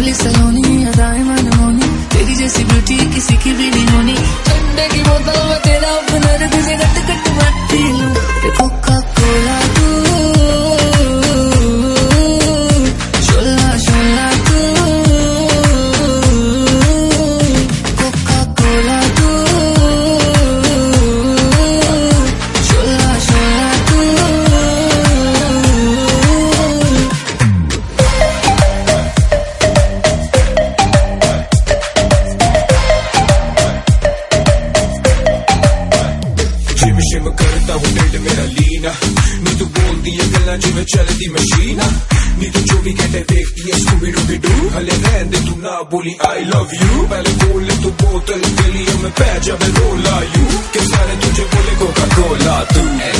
भोली सलोनी अदाएँ मनमोनी तेरी जैसी ब्यूटी किसी की भी नहीं। करता हूँ ढिड मेरा लीना। नी तू बोलती है गल्ला जिमें चलती मशीना। नी तू भी कहते देखती है स्कूबी डूबी डू हले रहन दे तू ना बोली आई लव यू पहले बोले तू बोतल गली में पै जा मैं रोला यू के सारे तुझे बोले को का गोला तू। है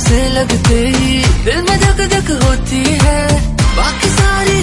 से लगते ही दिल में धक धक होती है। बाकी सारी